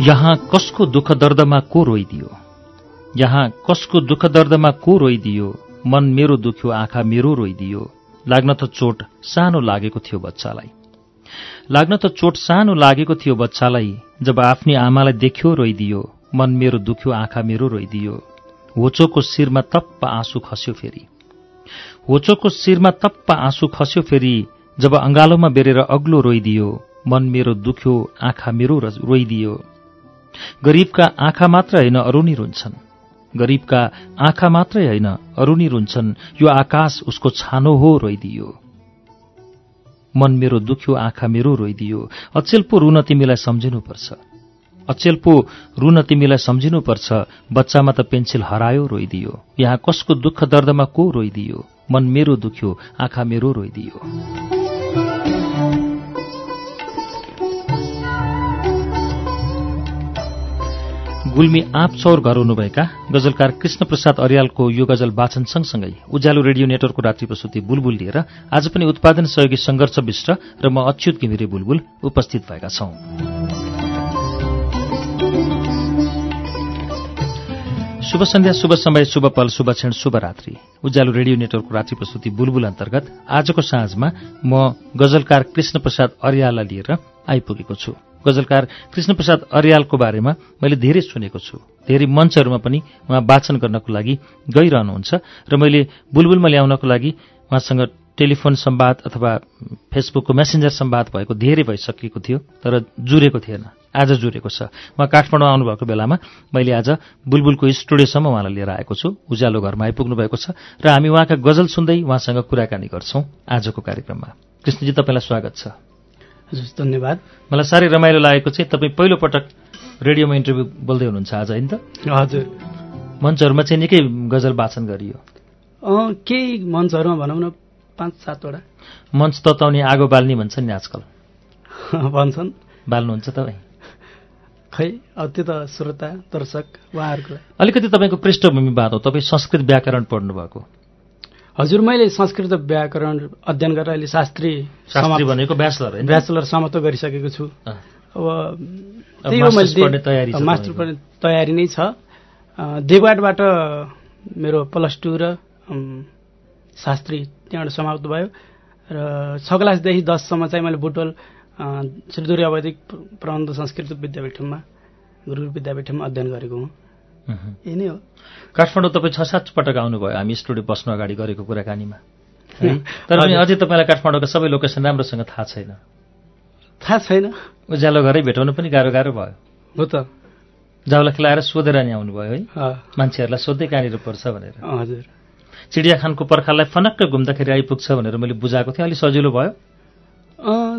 यहाँ कसको दुःख दर्दमा को रोइदियो? यहाँ कसको दुःख दर्दमा को रोइदियो? मन मेरो दुख्यो आँखा मेरो रोइदियो। लाग्न त चोट सानो लागेको थियो बच्चालाई। लाग्न त चोट सानो लागेको थियो बच्चालाई जब आफ्नी आमालाई देख्यो रोइदियो मन मेरो दुख्यो आँखा मेरो रोइदियो। होचोको शिरमा तप्प आँसु खस्यो फेरि। होचोको शिरमा तप्प आँसु खस्यो फेरि जब अङ्गालोमा बेरेर अग्लो रोइदियो मन मेरो दुख्यो आँखा मेरो रोइदियो। गरीबका आँखा मात्र होइन अरू नि रुन्छन्। गरीबका आँखा मात्रै होइन अरू नि रुन्छन्। यो आकाश उसको छानो हो रोइदियो। मन मेरो दुख्यो आँखा मेरो रोइदियो। अचेल पो रुन तिमीलाई सम्झिनुपर्छ। अचेल पो रुन तिमीलाई सम्झिनुपर्छ। बच्चामा त पेन्सिल हरायो रोइदियो। यहाँ कसको दुःख दर्दमा को रोइदियो? मन मेरो दुख्यो आँखा मेरो रोइदियो। गुल्मी आँप चौर घर हुनुभएका गजलकार कृष्ण प्रसाद अर्यालको यो गजल वाचन सँगसँगै उज्यालो रेडियो नेटवर्कको रात्रि प्रस्तुति बुलबुल लिएर आज पनि उत्पादन सहयोगी संघर्ष विष्ट र म अच्युत घिमिरे बुलबुल उपस्थित भएका छौं। शुभ सन्ध्या शुभ समय शुभ पल शुभ क्षण शुभ रात्रि। उज्यालो रेडियो नेटवर्कको रात्रि प्रस्तुति बुलबुल अन्तर्गत आजको साँझमा म गजलकार कृष्ण प्रसाद अर्याललाई लिएर आइपुगेको छु। गजलकार कृष्णप्रसाद अर्यालको बारेमा मैले धेरै सुनेको छु। धेरै मञ्चहरूमा पनि उहाँ वाचन गर्नको लागि गइरहनुहुन्छ र मैले बुलबुलमा ल्याउनको लागि उहाँसँग टेलिफोन सम्वाद अथवा फेसबुकको मेसेन्जर सम्वाद भएको धेरै भइसकेको थियो तर जुरेको थिएन। आज जुरेको छ। उहाँ काठमाडौँ आउनुभएको बेलामा मैले आज बुलबुलको स्टुडियोसम्म उहाँलाई लिएर आएको छु। उज्यालो घरमा आइपुग्नु भएको छ र हामी उहाँका गजल सुन्दै उहाँसँग कुराकानी गर्छौं आजको कार्यक्रममा। कृष्णजी तपाईँलाई स्वागत छ। हजुर धन्यवाद। मलाई साह्रै रमाइलो लागेको चाहिँ तपाईँ पहिलोपटक रेडियोमा इन्टरभ्यू बोल्दै हुनुहुन्छ आज होइन त? हजुर। मञ्चहरूमा चाहिँ निकै गजल वाचन गरियो। केही मञ्चहरूमा भनौँ न पाँच सातवटा। मञ्च तताउने आगो बाल्ने भन्छन् नि आजकल। भन्छन्। बाल्नुहुन्छ तपाईँ? खै अब त्यो त श्रोता दर्शक उहाँहरूको अलिकति तपाईँको पृष्ठभूमिवाद हो तपाईँ संस्कृत व्याकरण पढ्नुभएको। हजुर मैले संस्कृत व्याकरण अध्ययन गरेर अहिले शास्त्री भनेको ब्याचलर ब्याचलर समाप्त गरिसकेको छु। अब त्यही हो मैले मास्टर पढ्ने तयारी नै छ। देवघाटबाट मेरो प्लस टू र शास्त्री त्यहाँबाट समाप्त भयो। र छ क्लासदेखि दससम्म चाहिँ मैले बुटोल श्रीदुर्य अवैधिक प्रबन्ध संस्कृत विद्यापीठमा गुरु विद्यापीठमा अध्ययन गरेको हुँ। यही नै हो। काठमाडौँ तपाईँ छ सात पटक आउनुभयो। हामी स्टुडियो बस्नु अगाडि गरेको कुराकानीमा। तर पनि अझै तपाईँलाई काठमाडौँका सबै लोकेसन राम्रोसँग थाहा छैन। थाहा छैन। उज्यालो घरै भेटाउनु पनि गाह्रो गाह्रो भयो। हो त। जाउला खेलाएर सोधेर नि आउनुभयो है। मान्छेहरूलाई सोध्दै कहाँनिर पर्छ भनेर। हजुर। चिडियाखानको पर्खाललाई फनक्क घुम्दाखेरि आइपुग्छ भनेर मैले बुझाएको थिएँ। अलिक सजिलो भयो?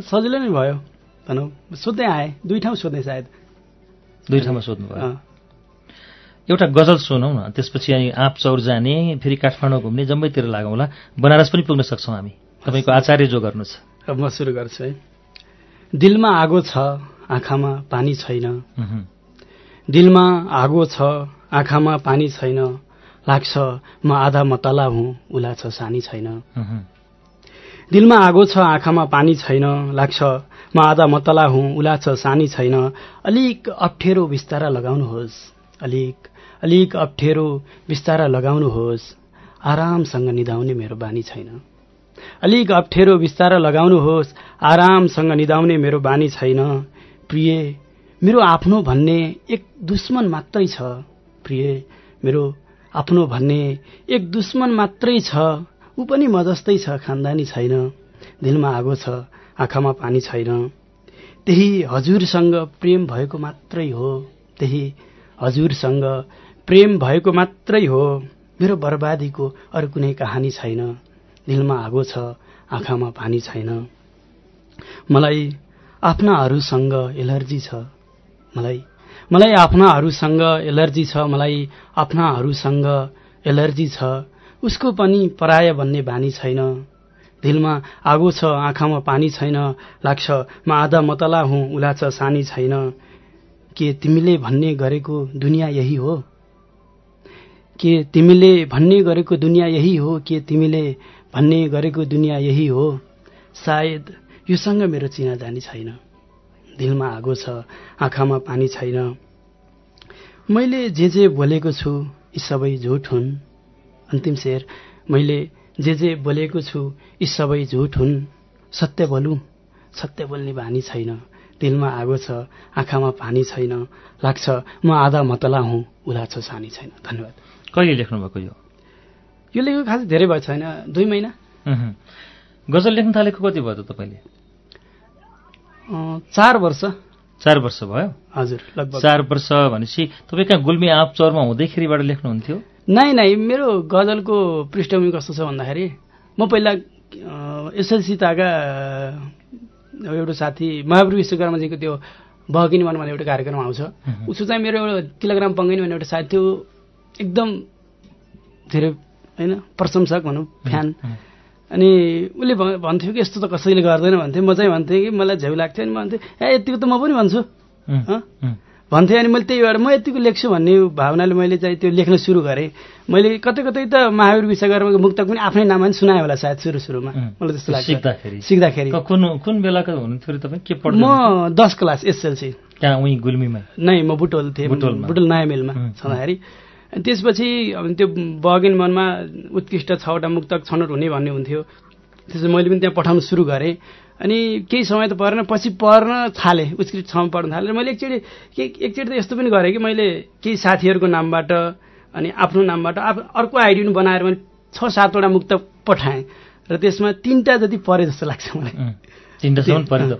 सजिलो नै भयो। भनौँ सोध्दै आएँ। दुई ठाउँ सोधेँ सायद। दुई ठाउँमा सोध्नुभयो। एउटा गजल सुनौ न त्यसपछि अनि आँप चौर जाने फेरि काठमाडौँ घुम्ने जम्मैतिर लागौँला बनारस पनि पुग्न सक्छौँ हामी। तपाईँको आचार्य जो गर्नु छ म सुरु गर्छु है। दिलमा आगो छ आँखामा पानी छैन। दिलमा आगो छ आँखामा पानी छैन। लाग्छ म आधा मतला हुँ उला छ सानी छैन। दिलमा आगो छ आँखामा पानी छैन। लाग्छ म आधा मतला हुँ उला छ सानी छैन। अलिक अप्ठ्यारो बिस्तारा लगाउनुहोस्। अलिक अलिक अप्ठ्यारो बिस्तारा लगाउनुहोस्। आरामसँग निधाउने मेरो बानी छैन। अलिक अप्ठ्यारो बिस्तारा लगाउनुहोस्। आरामसँग निधाउने मेरो बानी छैन। प्रिय मेरो आफ्नो भन्ने एक दुश्मन मात्रै छ। प्रिय मेरो आफ्नो भन्ने एक दुश्मन मात्रै छ। ऊ पनि म जस्तै छ खानदानी छैन। दिलमा आगो छ आँखामा पानी छैन। त्यही हजुरसँग प्रेम भएको मात्रै हो। त्यही हजुरसँग प्रेम भएको मात्रै हो। मेरो बर्बादीको अरू कुनै कहानी छैन। दिलमा आगो छ आँखामा पानी छैन। मलाई आफ्नाहरूसँग एलर्जी छ। मलाई मलाई आफ्नाहरूसँग एलर्जी छ मलाई आफ्नाहरूसँग एलर्जी छ। उसको पनि पराय भन्ने बानी छैन। दिलमा आगो छ आँखामा पानी छैन। लाग्छ म आधा मतला हुँ उलाच सानी छैन। के तिमीले भन्ने गरेको दुनियाँ यही हो? के तिमीले भन्ने गरेको दुनियाँ यही हो के तिमीले भन्ने गरेको दुनियाँ यही हो सायद योसँग मेरो चिना जानी छैन। दिलमा आगो छ आँखामा पानी छैन। मैले जे जे बोलेको छु यी सबै झुट हुन्। अन्तिम शेर मैले जे जे बोलेको छु यी सबै झुट हुन्। सत्य बोलु सत्य बोल्ने बानी छैन। दिलमा आगो छ आँखामा पानी छैन। लाग्छ म आधा मतला हुँ उला छ सानी छैन। धन्यवाद। कहिले लेख्नु भएको यो? यो लेखेको खास धेरै भएको छैन? दुई महिना। गजल लेख्न थालेको कति भयो त तपाईँले? चार वर्ष। चार वर्ष भयो? हजुर लगभग। चार वर्ष भनेपछि तपाईँ कहाँ गुल्मी आँप चौरमा हुँदैखेरिबाट लेख्नुहुन्थ्यो? नै नै मेरो गजलको पृष्ठभूमि कस्तो छ भन्दाखेरि म पहिला एसएलसी ताका एउटा साथी महाप्रभु विश्वकर्माजीको त्यो बहकिनी मन भन्ने एउटा कार्यक्रम आउँछ। उसको चाहिँ मेरो एउटा किलोग्राम पङ्गिनी भन्ने एउटा साथी थियो। एकदम धेरै होइन प्रशंसक भनौँ फ्यान। अनि उसले भन्थ्यो कि यस्तो त कसैले गर्दैन भन्थ्यो। म चाहिँ भन्थेँ कि मलाई झ्याउ लाग्थ्यो अनि म भन्थेँ ए यतिको त म पनि भन्छु। भन्थेँ अनि मैले त्यही भएर म यतिको लेख्छु भन्ने भावनाले मैले चाहिँ त्यो लेख्न सुरु गरेँ। मैले कतै कतै त महावीर विश्वकर्माको मुक्तक पनि आफ्नै नाममा पनि सुनाएँ होला सायद सुरु सुरुमा. मलाई त्यस्तो लाग्छ। सिक्दाखेरि। कुन कुन बेलाको हुनुहुन्थ्यो तपाईँ? के पढ्दै म दस क्लास एसएलसी। कहाँ उहीँ गुल्मीमा। नै म बुटोल थिएँ। बुटोल नयाँ मिलमा. छँदाखेरि। अनि त्यसपछि अब त्यो बगेन मनमा उत्कृष्ट छवटा मुक्तक छनौट हुने भन्ने हुन्थ्यो। त्यसपछि मैले पनि त्यहाँ पठाउन सुरु गरेँ। अनि केही समय त परेन पछि पढ्न थालेँ। उत्कृष्ट छमा पढ्न थालेँ। मैले एकचोटि के एकचोटि त यस्तो पनि गरेँ कि मैले केही साथीहरूको नामबाट अनि आफ्नो नामबाट आफ- अर्को आइडी पनि बनाएर मैले छ सातवटा मुक्त पठाएँ। र त्यसमा तिनवटा जति परे जस्तो लाग्छ मलाई।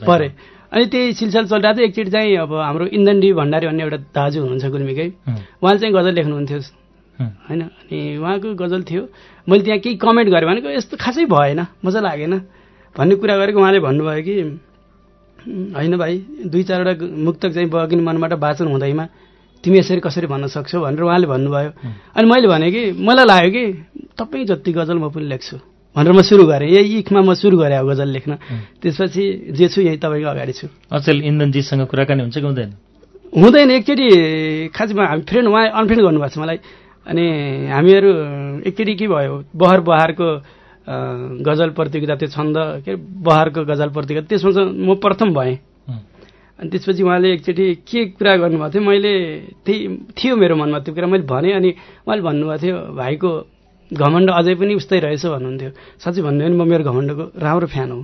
परे। अनि त्यही सिलसिला चलिरहेको थियो एकचोटि चाहिँ अब हाम्रो इन्धनडी भण्डारी भन्ने एउटा दाजु हुनुहुन्छ गुल्मीकै. उहाँले चाहिँ गजल लेख्नुहुन्थ्यो. होइन? अनि उहाँको गजल थियो। मैले त्यहाँ केही कमेन्ट गरेँ भनेको यस्तो खासै भएन मजा लागेन भन्ने कुरा गरेको उहाँले भन्नुभयो कि "उम्, होइन भाइ दुई चारवटा मुक्तक चाहिँ बगिन मनबाट वाचन हुँदैमा तिमी यसरी कसरी भन्न सक्छौ? भनेर उहाँले भन्नुभयो। अनि मैले भने कि मलाई लाग्यो कि तपाईँ जति गजल म पनि लेख्छु। भनेर म सुरु गरेँ। यही इखमा म सुरु गरेँ अब गजल लेख्न। त्यसपछि जे छु यही तपाईँको अगाडि छु। अचेल इन्धनजीसँग कुराकानी हुन्छ कि हुँदैन? हुँदैन। एकचोटि खासमा हामी फ्रेन्ड उहाँ अनफ्रेन्ड गर्नुभएको छ मलाई। अनि हामीहरू एकचोटि के भयो? बहर बहारको गजल प्रतियोगिता त्यो छन्द के अरे बहारको गजल प्रतियोगिता त्यसमा चाहिँ म प्रथम भएँ. अनि त्यसपछि उहाँले एकचोटि के कुरा गर्नुभएको थियो? मैले त्यही थियो मेरो मनमा त्यो कुरा। मैले भनेँ अनि उहाँले भन्नुभएको थियो भाइको घमण्ड अझै पनि उस्तै रहेछ भन्नुहुन्थ्यो। साँच्चै भन्नु भने म मेरो घमण्डको राम्रो फ्यान हो।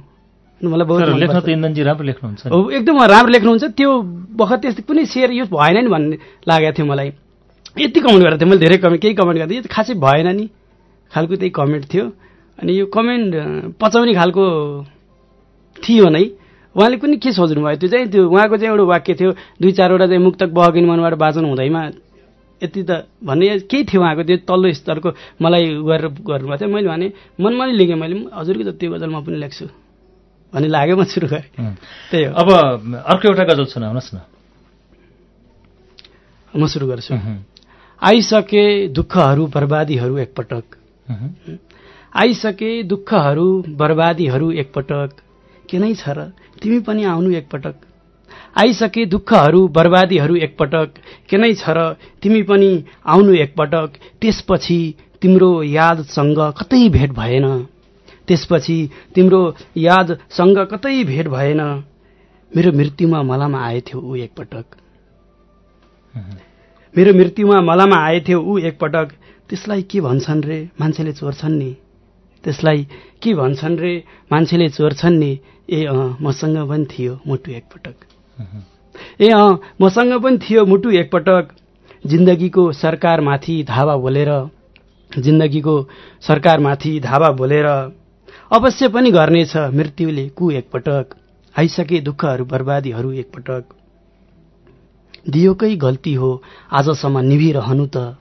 मलाई बहुत राम्रो लेख्नुहुन्छ। एकदम राम्रो लेख्नुहुन्छ। त्यो बखत त्यस्तो कुनै सेयर यो भएन नि भन्ने लागेको थियो मलाई। यति कमेन्ट गरेको थिएँ मैले धेरै कमेन्ट केही कमेन्ट गरेको थिएँ यो खासै भएन नि। खालको त्यही कमेन्ट थियो। अनि यो कमेन्ट पचाउने खालको थियो नै। उहाँले पनि के सोच्नु भयो त्यो चाहिँ त्यो उहाँको चाहिँ एउटा वाक्य थियो दुई चारवटा चाहिँ मुक्तक बहकिन मनबाट वाचन हुँदैमा यति त भन्ने केही थियो उहाँको त्यो तल्लो स्तरको मलाई गरेर गर्नुभएको थियो। मैले भने मनमा नै लेखेँ मैले हजुरको जति गजल म पनि लेख्छु। भन्ने लाग्यो म सुरु गरेँ. त्यही हो। अब अर्को एउटा गजल सुनाउनुहोस् न। म सुरु गर्छु. आइसके दुःखहरू बर्बादीहरू एकपटक. आइसके दुःखहरू बर्बादीहरू एकपटक। के नै छ र तिमी पनि आउनु एकपटक। आइसके दुःखहरू बर्बादीहरू एकपटक। के नै छ र तिमी पनि आउनु एकपटक। त्यसपछि तिम्रो यादसँग कतै भेट भएन। त्यसपछि तिम्रो यादसँग कतै भेट भएन। मेरो मृत्युमा मलामा आएथ्यो ऊ एकपटक. मेरो मृत्युमा मलामा आएथ्यो ऊ एकपटक। त्यसलाई के भन्छन् रे? मान्छेले चोर्छन् नि। त्यसलाई के भन्छन् रे? मान्छेले चोर्छन् नि। ए अँ मसँग पनि थियो मुटु एकपटक. ए अँ मसँग पनि थियो मुटु एकपटक। जिन्दगीको सरकारमाथि धावा बोलेर जिन्दगीको सरकारमाथि धावा बोलेर अवश्य पनि गर्नेछ मृत्युले कु एकपटक आइसके दुःखहरू बर्बादीहरू एकपटक। दियोकै गल्ती हो आजसम्म निभिरहनु त।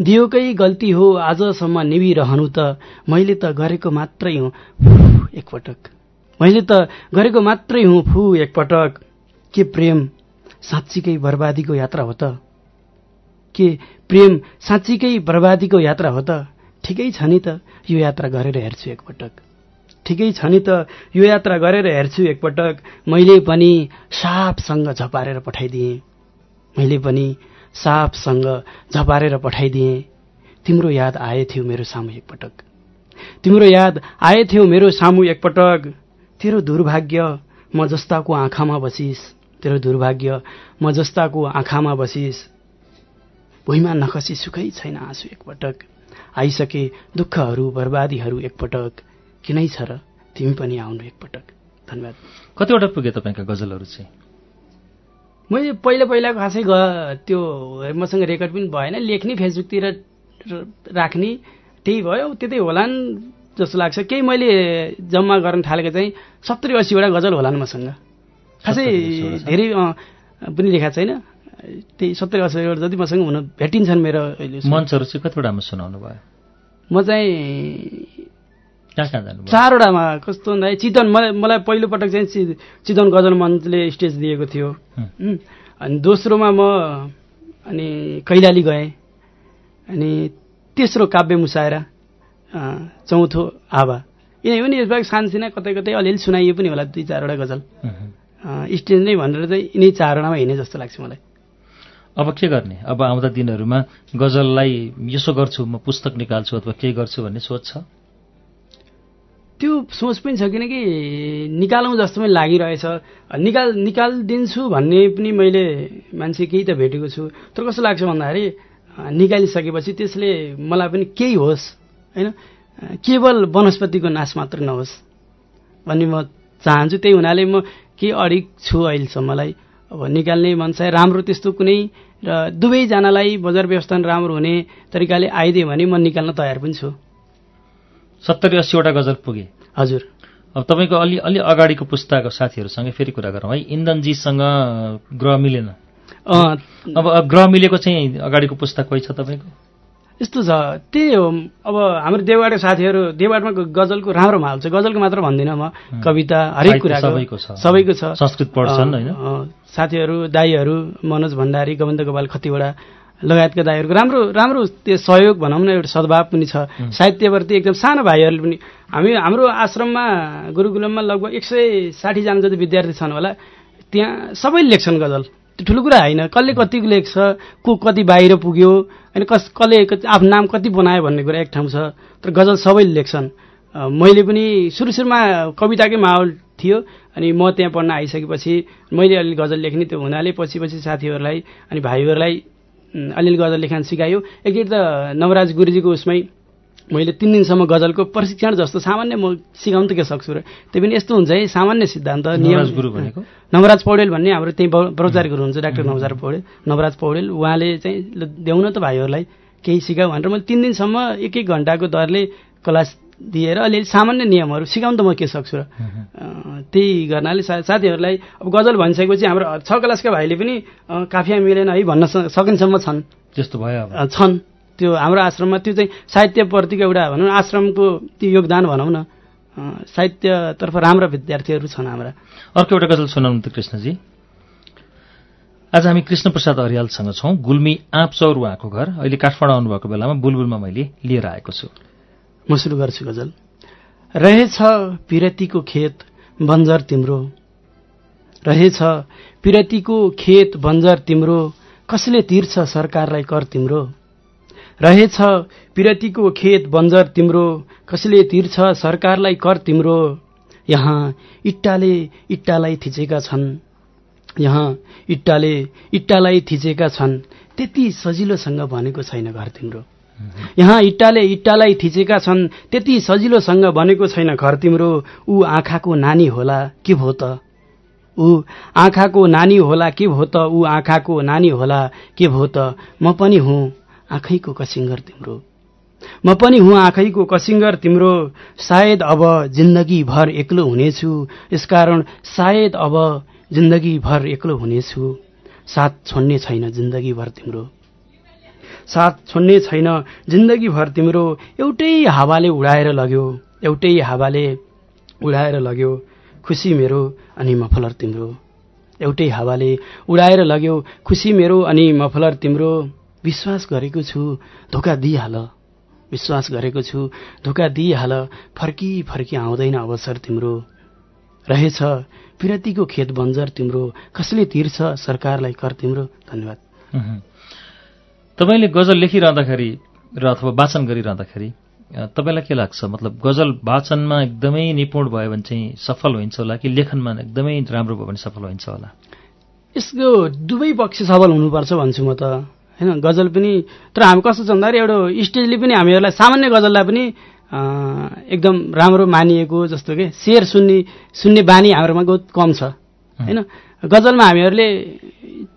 दियोकै गल्ती हो आजसम्म निभिरहनु त। मैले त गरेको मात्रै हुँ फु, एकपटक। मैले त गरेको मात्रै हुँ फु एकपटक। के प्रेम साँच्चीकै बर्बादीको यात्रा हो त? के प्रेम साँच्चीकै बर्बादीको यात्रा हो त? ठिकै छ नि त यो यात्रा गरेर हेर्छु एकपटक। ठिकै छ नि त यो यात्रा गरेर हेर्छु एकपटक। मैले पनि सापसँग झपारेर पठाइदिएँ। मैले पनि सापसँग झपारेर पठाइदिएँ। तिम्रो याद आएथ्यो मेरो सामु एकपटक। तिम्रो याद आएथ्यो मेरो सामु एकपटक। तेरो दुर्भाग्य म जस्ताको आँखामा बसिस। तेरो दुर्भाग्य म जस्ताको आँखामा बसिस भुइँमा नखसी सुखै छैन आँसु एकपटक। आइसके दुःखहरू बर्बादीहरू एकपटक। किनै छ र तिमी पनि आउनु एकपटक। धन्यवाद। कतिवटा पुगे तपाईँका गजलहरू चाहिँ? मैले पहिला पहिला खासै ग त्यो मसँग रेकर्ड पनि भएन। लेख्ने फेसबुकतिर राख्ने त्यही भयो। त्यतै होलान् जस्तो लाग्छ। केही मैले जम्मा गर्न थालेको चाहिँ सत्तरी असीवटा गजल होलान् मसँग। खासै धेरै पनि लेखाएको छैन। त्यही सत्तरी असीवटा जति मसँग हुन भेटिन्छन् मेरो अहिले मञ्चहरू चाहिँ कतिवटामा सुनाउनु भयो? म चाहिँ चारवटामा। कस्तो भन्दाखेरि चितवन मलाई मलाई पहिलोपटक चाहिँ चितवन गजल मञ्चले स्टेज दिएको थियो। अनि दोस्रोमा म अनि कैलाली गएँ। अनि तेस्रो काव्य मुसाएर चौथो आभा। यिनै पनि यसबाहेक सानसिना कतै कतै अलिअलि सुनाइए पनि होला दुई चारवटा गजल। स्टेज नै भनेर चाहिँ यिनै चारवटामा हिँडे जस्तो लाग्छ मलाई। अब के गर्ने? अब आउँदा दिनहरूमा गजललाई यसो गर्छु म पुस्तक निकाल्छु अथवा केही गर्छु भन्ने सोच छ? त्यो सोच पनि छ किनकि निकालौँ जस्तो पनि लागिरहेछ। निकाल निकालिदिन्छु भन्ने पनि मैले मान्छे केही त भेटेको छु। तर कस्तो लाग्छ भन्दाखेरि निकालिसकेपछि त्यसले मलाई पनि केही होस् होइन? केवल वनस्पतिको नाश मात्र नहोस् भन्ने म चाहन्छु। त्यही हुनाले म केही अडिक छु अहिलेसम्मलाई। अब निकाल्ने मन छ राम्रो त्यस्तो कुनै र दुवैजनालाई बजार व्यवस्थापन राम्रो हुने तरिकाले आइदियो भने म निकाल्न तयार पनि छु। सत्तरी अस्सीवटा गजल पुगे। हजुर। अब तपाईँको अलि अलि अगाडिको पुस्ताको साथीहरूसँगै फेरि कुरा गरौँ है। इन्धनजीसँग ग्रह मिलेन। अब ग्रह मिलेको चाहिँ अगाडिको पुस्ता कोही छ तपाईँको? यस्तो छ। त्यही हो। अब हाम्रो देवबाटको साथीहरू देवबाटमा गजलको राम्रो माहौल छ। गजलको मात्र भन्दिनँ म। कविता हरेक कुरा सबैको छ। सबैको छ। संस्कृत पढ्छन् होइन? साथीहरू दाईहरू मनोज भण्डारी गोविन्द गोपाल खतिवडा लगायतका दाईहरूको राम्रो राम्रो त्यो सहयोग भनौँ न एउटा सद्भाव पनि छ। साहित्यप्रति एकदम सानो भाइहरूले पनि हामी हाम्रो आश्रममा गुरुकुलममा लगभग एक सय साठीजना जति विद्यार्थी छन् होला त्यहाँ सबैले लेख्छन् गजल। ठुलो कुरा होइन। कसले कतिको लेख्छ को कति बाहिर पुग्यो होइन कस कसले आफ्नो नाम कति बनायो भन्ने कुरा एक ठाउँ छ। तर गजल सबैले लेख्छन्। मैले पनि सुरु सुरुमा कविताकै माहौल थियो अनि म त्यहाँ पढ्न आइसकेपछि मैले अलिअलि गजल लेख्ने त्यो हुनाले पछि पछि साथीहरूलाई अनि भाइहरूलाई अलिअलि गजल लेखान सिकायो। एकचोटि त नवराज गुरुजीको उसमै मैले तिन दिनसम्म गजलको प्रशिक्षण जस्तो सामान्य म सिकाउनु त के सक्छु र? त्यही पनि यस्तो हुन्छ है सामान्य सिद्धान्त नियम गुरु भनेको? नवराज पौडेल भन्ने हाम्रो त्यही ब्रौचारी गुरु हुन्छ डाक्टर नवराज पौडेल नवराज पौडेल। उहाँले चाहिँ देऊ न त भाइहरूलाई केही सिकाऊ भनेर मैले तिन दिनसम्म एक एक घन्टाको दरले क्लास दिएर अलिअलि सामान्य नियमहरू सिकाउनु त म के सक्छु र? त्यही गर्नाले सा साथीहरूलाई अब गजल भनिसकेपछि हाम्रो छ क्लासका भाइले पनि काफिया मिलेन है भन्न सकिनसम्म छन्। त्यस्तो भयो छन्। त्यो हाम्रो आश्रममा त्यो चाहिँ साहित्यप्रतिको एउटा भनौँ न आश्रमको त्यो योगदान भनौँ न साहित्यतर्फ राम्रा विद्यार्थीहरू छन् हाम्रा। अर्को एउटा गजल सुनाउनु त कृष्णजी। आज हामी कृष्ण प्रसाद अरियालसँग छौँ। गुल्मी आँप चौर उहाँको घर। अहिले काठमाडौँ आउनुभएको बेलामा बुलबुलमा मैले लिएर आएको छु। म सुरु गर्छु गजल। रहेछ पिरतीको खेत बन्जर तिम्रो। रहेछ पिरतीको खेत बन्जर तिम्रो। कसले तिर्छ सरकारलाई कर तिम्रो? रहेछ। पिरतीको खेत बन्जर तिम्रो कसले तिर्छ सरकारलाई कर तिम्रो। यहाँ इट्टाले इट्टालाई थिचेका छन्। यहाँ इट्टाले इट्टालाई थिचेका छन्। त्यति सजिलोसँग भनेको छैन घर तिम्रो। यहाँ इट्टाले इट्टालाई थिचेका छन्। त्यति सजिलोसँग बनेको छैन घर तिम्रो। ऊ आँखाको नानी होला के भो त? ऊ आँखाको नानी होला के भो त? ऊ आँखाको नानी होला के भो त? म पनि हुँ। आँखैको कसिङ्गर तिम्रो। म पनि हुँ आँखैको कसिङ्गर तिम्रो। सायद अब जिन्दगीभर एक्लो हुनेछु। यसकारण सायद अब जिन्दगीभर एक्लो हुनेछु। साथ छोड्ने छैन जिन्दगीभर तिम्रो। साथ छोड्ने छैन जिन्दगीभर तिम्रो। एउटै हावाले उडाएर लग्यो। एउटै हावाले उडाएर लग्यो। खुसी मेरो अनि मफलर तिम्रो। एउटै हावाले उडाएर लग्यो। खुसी मेरो अनि मफलर तिम्रो। विश्वास गरेको छु धोका दिइहाल। विश्वास गरेको छु धोका दिइहाल। फर्की फर्की आउँदैन अवसर तिम्रो। रहेछ पिरतीको खेत बन्जर तिम्रो। कसले तिर्छ सरकारलाई कर तिम्रो। धन्यवाद। तपाईँले गजल लेखिरहँदाखेरि र अथवा वाचन गरिरहँदाखेरि तपाईँलाई के लाग्छ? मतलब गजल वाचनमा एकदमै निपुण भयो भने चाहिँ सफल हुन्छ होला कि लेखनमा एकदमै राम्रो भयो भने सफल हुन्छ होला? यसको दुवै पक्ष सफल हुनुपर्छ भन्छु म त। होइन गजल पनि तर हामी कस्तो छ भन्दाखेरि एउटा स्टेजले पनि हामीहरूलाई सामान्य गजललाई पनि एकदम राम्रो मानिएको जस्तो के शेर सुन्ने सुन्ने बानी हाम्रोमा बहुत कम छ। होइन गजलमा हामीहरूले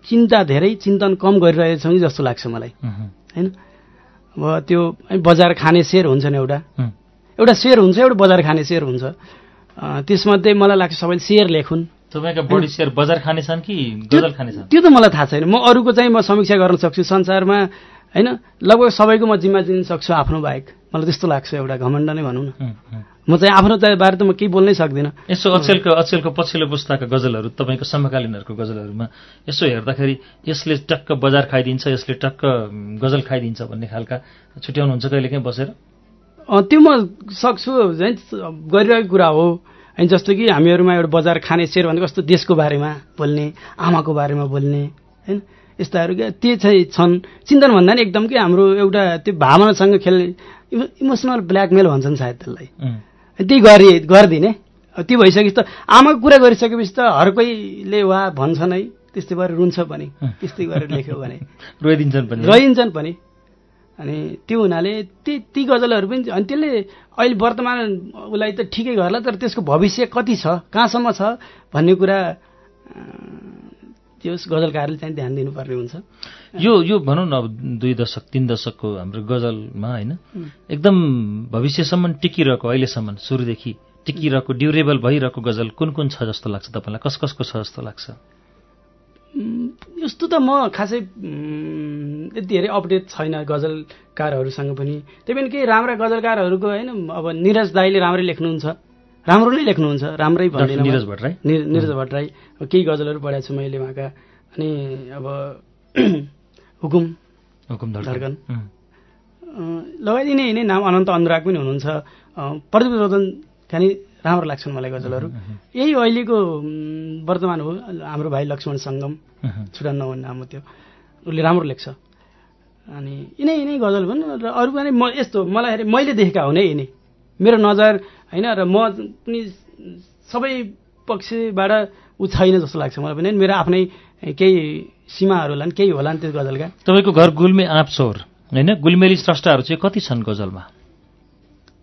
चिन्ता धेरै चिन्तन कम गरिरहेछौँ कि जस्तो लाग्छ मलाई। होइन अब त्यो बजार खाने शेर हुन्छ नि एउटा। एउटा शेर हुन्छ एउटा बजार खाने शेर हुन्छ। त्यसमध्ये मलाई लाग्छ सबैले शेर लेखुन्। तपाईँका बढी सेयर बजार खाने छन् कि गजल खाने छन् त्यो त मलाई थाहा छैन। म अरूको चाहिँ म समीक्षा गर्न सक्छु संसारमा। होइन? लगभग सबैको म जिम्मा दिन सक्छु आफ्नो बाहेक। मलाई त्यस्तो लाग्छ एउटा घमण्ड नै भनौँ न। म चाहिँ आफ्नो बारे त म केही बोल्नै सक्दिनँ। यसो अचेलको अचेलको पछिल्लो पुस्ताका गजलहरू तपाईँको समकालीनहरूको गजलहरूमा यसो हेर्दाखेरि यसले टक्क बजार खाइदिन्छ यसले टक्क गजल खाइदिन्छ भन्ने खालका छुट्याउनुहुन्छ कहिले काहीँ बसेर त्यो म सक्छु। गरिरहेको कुरा हो। अनि जस्तो कि हामीहरूमा एउटा बजार खाने सेयर भनेको कस्तो देशको बारेमा बोल्ने आमाको बारेमा बोल्ने होइन? यस्ताहरू क्या त्यो चाहिँ छन्। चिन्तन भन्दा नि एकदम कि हाम्रो एउटा त्यो भावनासँग खेल्ने इमोसनल ब्ल्याकमेल भन्छन् सायद त्यसलाई। त्यही गरि गरिदिने। त्यो भइसकेपछि त आमाको कुरा गरिसकेपछि त हर कोहीले वा भन्छन् है त्यस्तै भएर रुन्छ पनि। त्यस्तै गरेर लेख्यो भने। रोइदिन्छन् पनि। रोइदिन्छन् पनि। अनि त्यो हुनाले ती ती गजलहरू पनि अनि त्यसले अहिले वर्तमान उसलाई त ठिकै गर्ला तर त्यसको भविष्य कति छ कहाँसम्म छ भन्ने कुरा त्यो गजलकारले चाहिँ ध्यान दिनुपर्ने हुन्छ। यो यो भनौँ न अब दुई दशक तिन दशकको हाम्रो गजलमा होइन एकदम भविष्यसम्म टिकिरहेको अहिलेसम्म सुरुदेखि टिकिरहेको ड्युरेबल भइरहेको गजल कुन कुन छ जस्तो लाग्छ तपाईँलाई? कस कसको छ जस्तो लाग्छ? यस्तो त म खासै यति धेरै अपडेट छैन गजलकारहरूसँग पनि। त्यही पनि केही राम्रा गजलकारहरूको होइन अब निरज दाईले राम्रै लेख्नुहुन्छ। राम्रो नै लेख्नुहुन्छ राम्रै भन्दैन निरज भट्टराई? निरज भट्टराई। केही गजलहरू पढाएको छु मैले उहाँका। अनि अब हुकुम। हुकुम धड्कन। लगाइदिने नै नाम अनन्त अनुराग पनि हुनुहुन्छ। प्रदीप रोदन खाने राम्रो लाग्छन् मलाई गजलहरू। यही अहिलेको वर्तमान हो हाम्रो भाइ लक्ष्मण सङ्गम छुटा नभन् नाम त्यो। उसले राम्रो लेख्छ। अनि यिनै यिनै गजल भन् र अरू पनि म यस्तो मलाई हेरे मैले देखेका हुने यिनै। मेरो नजर होइन र म पनि सबै पक्षबाट ऊ छैन जस्तो लाग्छ मलाई पनि। मेरो आफ्नै केही सीमाहरू होला नि केही होला नि त्यो गजलका। तपाईँको घर गुल्मे आँपसौर होइन? गुल्मेली स्रष्टाहरू चाहिँ कति छन् गजलमा?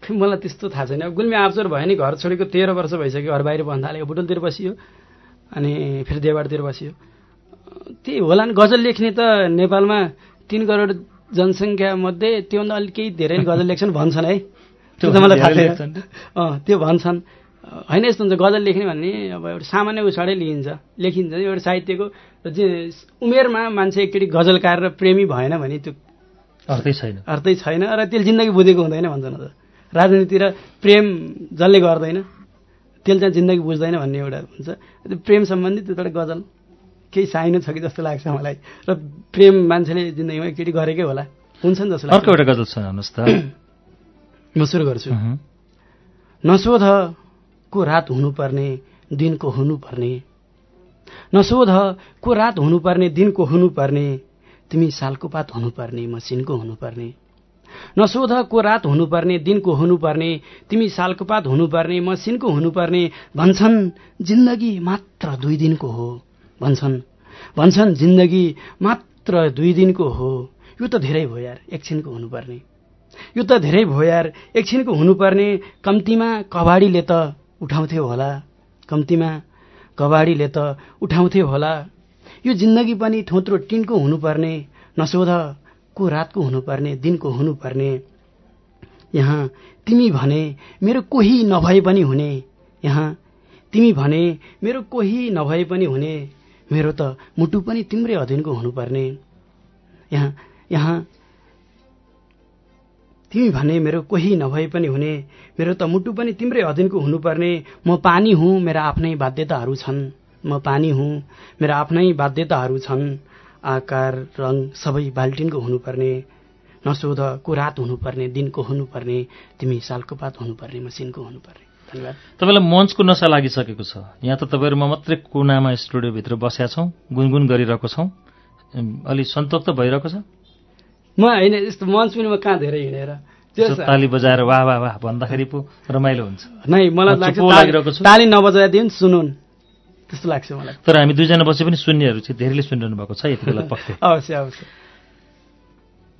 मलाई त्यस्तो थाहा छैन। अब गुल्मी आप्चोर भयो नि घर छोडेको तेह्र वर्ष भइसक्यो घर बाहिर बन्द थालेको बुटलतिर बसियो अनि फेरि देवाडतिर बसियो। त्यही होला नि गजल लेख्ने त नेपालमा तिन करोड जनसङ्ख्या मध्ये त्योभन्दा अलिक केही धेरै गजल लेख्छन् भन्छन् है। त्यो त मलाई थाहा छैन। अँ त्यो भन्छन्। होइन यस्तो हुन्छ गजल लेख्ने भन्ने अब एउटा सामान्य उछाडै लिइन्छ लेखिन्छ एउटा साहित्यको जे उमेरमा मान्छे एकचोटि गजलकार र प्रेमी भएन भने त्यो अर्थै छैन। अर्थै छैन र त्यसले जिन्दगी बुझेको हुँदैन भन्छन् त। राजनीति र प्रेम जसले गर्दैन त्यसले चाहिँ जिन्दगी बुझ्दैन भन्ने एउटा हुन्छ। प्रेम सम्बन्धी त्यो एउटा गजल केही साइनो छ कि जस्तो लाग्छ मलाई। र प्रेम मान्छेले जिन्दगीमा एकचोटि गरेकै होला। हुन्छ नि जस्तो अर्को एउटा गजल सुनाउनुहोस् त। म सुरु गर्छु। नसोध को रात हुनुपर्ने दिनको हुनुपर्ने। नसोध को रात हुनुपर्ने दिनको हुनुपर्ने। तिमी सालको पात हुनुपर्ने मसिनको हुनुपर्ने। नसोध को रात हुनुपर्ने दिनको हुनुपर्ने तिमी सालको पात हुनुपर्ने मसिनको हुनुपर्ने भन्छन् जिन्दगी मात्र दुई दिनको हो भन्छन्। भन्छन् जिन्दगी मात्र दुई दिनको हो। यो त धेरै भयो यार एकछिनको हुनुपर्ने। यो त धेरै भयो यार एकछिनको हुनुपर्ने कम्तीमा कबाडीले त उठाउँथ्यो होला। कम्तीमा कबाडीले त उठाउँथ्यो होला। यो जिन्दगी पनि थोत्रो टिनको हुनुपर्ने नसोध को रातको हुनुपर्ने दिनको हुनुपर्ने। यहाँ तिमी भने मेरो कोही नभए पनि हुने। यहाँ तिमी भने मेरो कोही नभए पनि हुने। मेरो त मुटु पनि तिम्रै अधीनको हुनुपर्ने। यहाँ यहाँ तिमी भने मेरो कोही नभए पनि हुने। मेरो त मुटु पनि तिम्रै अधीनको हुनुपर्ने। म पानी हुँ मेरा आफ्नै बाध्यताहरू छन्। म पानी हुँ मेरा आफ्नै बाध्यताहरू छन्। आकार रङ सबै बाल्टिनको हुनुपर्ने नसोध को रात हुनुपर्ने दिनको हुनुपर्ने तिमी सालको पात हुनुपर्ने मसिनको हुनुपर्ने। धन्यवाद। तपाईँलाई मञ्चको नसा लागिसकेको छ। यहाँ त तपाईँहरू म मात्रै कुनामा स्टुडियोभित्र बसेका छौँ गुनगुन गरिरहेको छौँ। अलि सन्तोक त भइरहेको छ? म होइन यस्तो मञ्च पनि म कहाँ धेरै हिँडेर? ताली बजाएर वाह वाह वाह भन्दाखेरि पो रमाइलो हुन्छ। नै मलाई लाग्छ ताली- लागिरहेको छु। ताली नबजाइदियो नि सुनुन्। त्यस्तो लाग्छ मलाई। तर हामी दुईजना बसे पनि सुन्नेहरू चाहिँ धेरैले सुनिरहनु भएको छ यति बेला पक्कै। अवश्य अवश्य।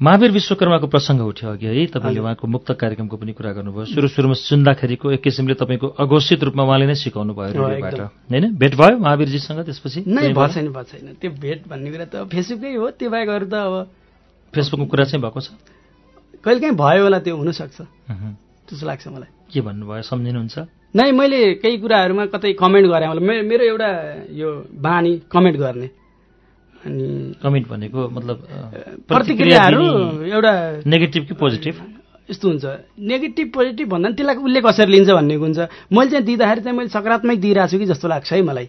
महावीर विश्वकर्माको प्रसङ्ग उठ्यो अघि है? तपाईँले उहाँको मुक्त कार्यक्रमको पनि कुरा गर्नुभयो। सुरु सुरुमा सुन्दाखेरिको एक किसिमले तपाईँको अघोषित रूपमा उहाँले नै सिकाउनु भयो रेडियोबाट। होइन? भेट भयो महावीरजीसँग त्यसपछि? नै भएको? छैन भएको छैन त्यो भेट भन्ने कुरा त फेसबुकै हो त्यो बाहेक अरू त अब फेसबुकको कुरा चाहिँ भएको छ? कहिलेकाहीँ भयो होला त्यो हुनसक्छ। त्यस्तो लाग्छ मलाई। के भन्नुभयो? सम्झिनुहुन्छ? नै मैले केही कुराहरूमा कतै कमेन्ट गरेँ मे- मेरो एउटा यो बानी कमेन्ट गर्ने। अनि कमेन्ट भनेको मतलब प्रतिक्रियाहरू एउटा नेगेटिभ कि पोजिटिभ यस्तो हुन्छ। नेगेटिभ पोजिटिभ भन्दा पनि त्यसलाई उसले कसरी लिन्छ भन्ने हुन्छ मैले चाहिँ दिँदाखेरि चाहिँ मैले सकारात्मक दिइरहेको छु कि जस्तो लाग्छ है मलाई।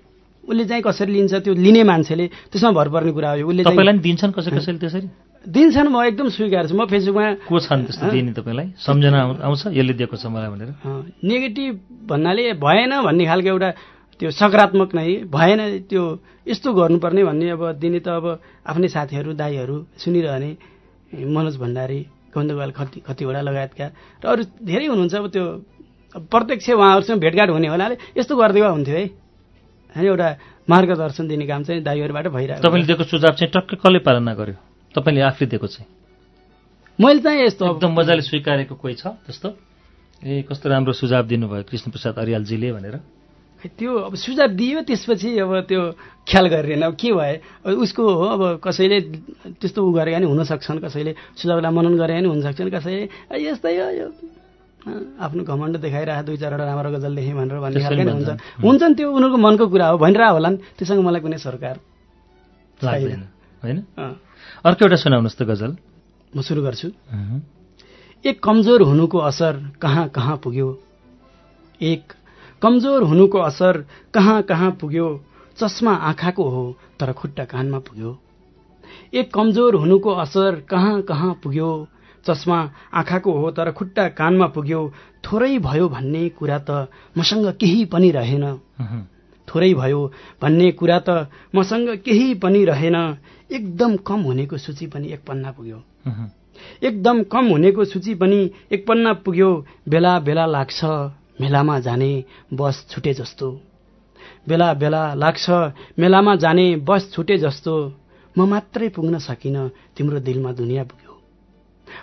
उसले चाहिँ कसरी लिन्छ त्यो लिने मान्छेले त्यसमा भर पर्ने कुरा हो। उसले दिन्छन् कसै कसैले त्यसरी? दिन्छन् म एकदम स्वीकार छु। म फेसबुकमा को छन् त्यस्तो दिने तपाईँलाई? सम्झना आउ- आउँछ? यसले दिएको छ मलाई भनेर। नेगेटिभ भन्नाले भएन भन्ने खालको एउटा त्यो सकारात्मक नै भएन त्यो यस्तो गर्नुपर्ने भन्ने अब दिने त अब आफ्नै साथीहरू दाईहरू सुनिरहने मनोज भण्डारी गोविन्दगोपाल खति खतिवडा लगायतका र अरू धेरै हुनुहुन्छ अब त्यो प्रत्यक्ष उहाँहरूसँग भेटघाट हुने हुनाले यस्तो गरिदिएको हुन्थ्यो है। होइन एउटा मार्गदर्शन दिने काम चाहिँ दाईहरूबाट भइरहेको तपाईँले दिएको सुझाव चाहिँ टक्कै कसले पालना गर्यो? तपाईँले आफूले दिएको चाहिँ। मैले चाहिँ यस्तो एकदम मजाले स्वीकारेको कोही छ? त्यस्तो? ए कस्तो राम्रो सुझाव दिनुभयो कृष्ण प्रसाद अरियालजीले भनेर। त्यो अब सुझाव दियो त्यसपछि अब त्यो ख्याल गरिएन अब के भयो अब उसको हो अब कसैले त्यस्तो उ गरे नि हुनसक्छन् कसैले सुझावलाई मनन गरे नि हुनसक्छन् कसैले "अ, यस्तै हो यो। आफ्नो घमण्ड देखाइरह दुई चारवटा राम्रो गजल देखेँ भनेर भन्ने खालको नि। हुन्छ हुन्छन्। त्यो उनीहरूको मनको कुरा हो भनिरह होलान् त्योसँग मलाई कुनै सरकार लाग्दैन। होइन? अर्को एउटा सुनाउनुहोस् त गजल। म सुरु गर्छु। एक कमजोर हुनुको असर कहाँ कहाँ पुग्यो? एक कमजोर हुनुको असर कहाँ कहाँ पुग्यो? चस्मा आँखाको हो तर खुट्टा कानमा पुग्यो। एक कमजोर हुनुको असर कहाँ कहाँ पुग्यो? चस्मा आँखाको हो तर खुट्टा कानमा पुग्यो। थोरै भयो भन्ने कुरा त मसँग केही पनि रहेन। थोरै भयो भन्ने कुरा त मसँग केही पनि रहेन। एकदम कम हुनेको सूची पनि एक पन्ना पुग्यो। एकदम कम हुनेको सूची पनि एक पन्ना पुग्यो। बेला बेला लाग्छ मेलामा जाने बस छुटे जस्तो। बेला बेला लाग्छ मेलामा जाने बस छुटे जस्तो। म मात्रै पुग्न सकिनँ तिम्रो दिलमा दुनियाँ पुग्यो।